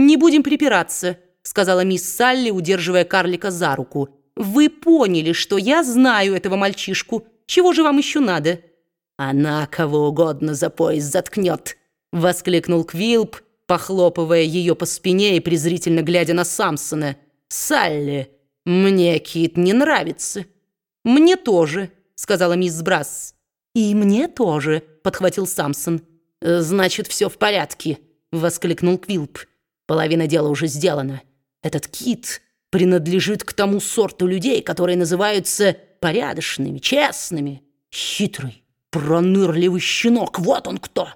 «Не будем припираться», — сказала мисс Салли, удерживая карлика за руку. «Вы поняли, что я знаю этого мальчишку. Чего же вам еще надо?» «Она кого угодно за пояс заткнет», — воскликнул Квилп, похлопывая ее по спине и презрительно глядя на Самсона. «Салли, мне Кит не нравится». «Мне тоже», — сказала мисс Брас. «И мне тоже», — подхватил Самсон. «Значит, все в порядке», — воскликнул Квилп. «Половина дела уже сделана. Этот Кит принадлежит к тому сорту людей, которые называются порядочными, честными. Хитрый, пронырливый щенок, вот он кто!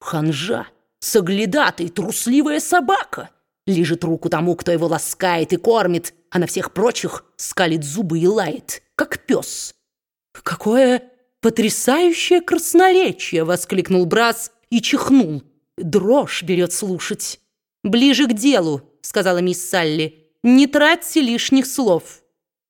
Ханжа, соглядатый, трусливая собака. Лежит руку тому, кто его ласкает и кормит, а на всех прочих скалит зубы и лает, как пес. «Какое потрясающее красноречие!» — воскликнул Брас и чихнул. Дрожь берет слушать. «Ближе к делу», — сказала мисс Салли. «Не тратьте лишних слов».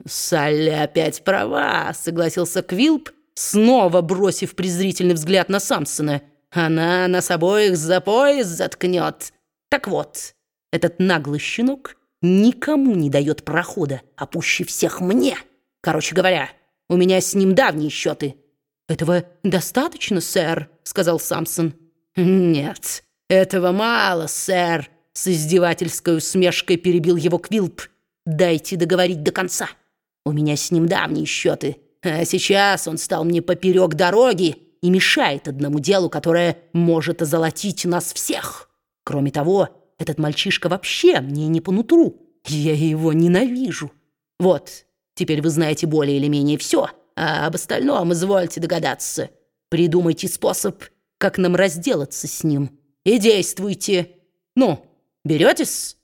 «Салли опять права», — согласился Квилп, снова бросив презрительный взгляд на Самсона. «Она нас обоих за пояс заткнет. Так вот, этот наглый щенок никому не дает прохода, а пуще всех мне. Короче говоря, у меня с ним давние счеты». «Этого достаточно, сэр?» — сказал Самсон. «Нет, этого мало, сэр», — с издевательской усмешкой перебил его Квилп. «Дайте договорить до конца. У меня с ним давние счеты, а сейчас он стал мне поперек дороги и мешает одному делу, которое может озолотить нас всех. Кроме того, этот мальчишка вообще мне не по нутру. Я его ненавижу. Вот, теперь вы знаете более или менее все, а об остальном извольте догадаться. Придумайте способ, как нам разделаться с ним, и действуйте. Ну, беретесь?»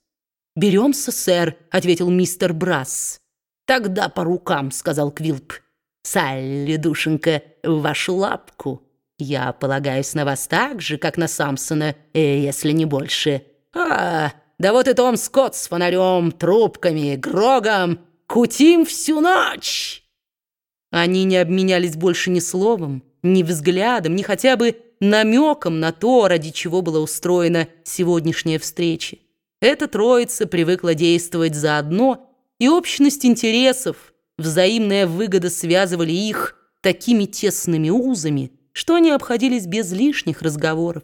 «Беремся, сэр», — ответил мистер Брас. «Тогда по рукам», — сказал Квилп. «Салли, душенька, в вашу лапку. Я полагаюсь на вас так же, как на Самсона, э, если не больше. А, да вот и Том Скотт с фонарем, трубками, грогом. Кутим всю ночь!» Они не обменялись больше ни словом, ни взглядом, ни хотя бы намеком на то, ради чего была устроена сегодняшняя встреча. Эта троица привыкла действовать заодно, и общность интересов, взаимная выгода связывали их такими тесными узами, что они обходились без лишних разговоров.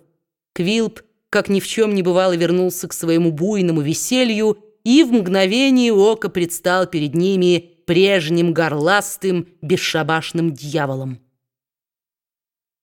Квилп, как ни в чем не бывало, вернулся к своему буйному веселью и в мгновение ока предстал перед ними прежним горластым, бесшабашным дьяволом.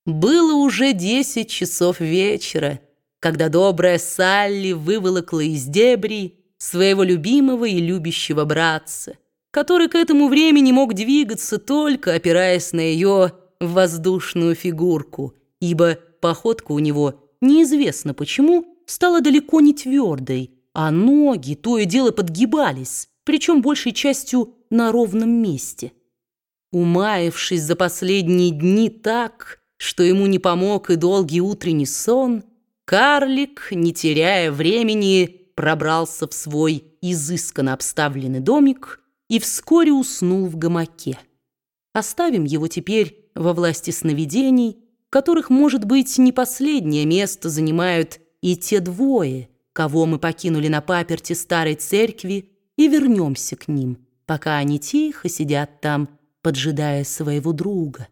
Было уже десять часов вечера, когда добрая Салли выволокла из дебри своего любимого и любящего братца, который к этому времени мог двигаться только опираясь на ее воздушную фигурку, ибо походка у него, неизвестно почему, стала далеко не твердой, а ноги то и дело подгибались, причем большей частью на ровном месте. Умаявшись за последние дни так, что ему не помог и долгий утренний сон, карлик, не теряя времени, пробрался в свой изысканно обставленный домик и вскоре уснул в гамаке. Оставим его теперь во власти сновидений, которых, может быть, не последнее место занимают и те двое, кого мы покинули на паперти старой церкви, и вернемся к ним, пока они тихо сидят там, поджидая своего друга.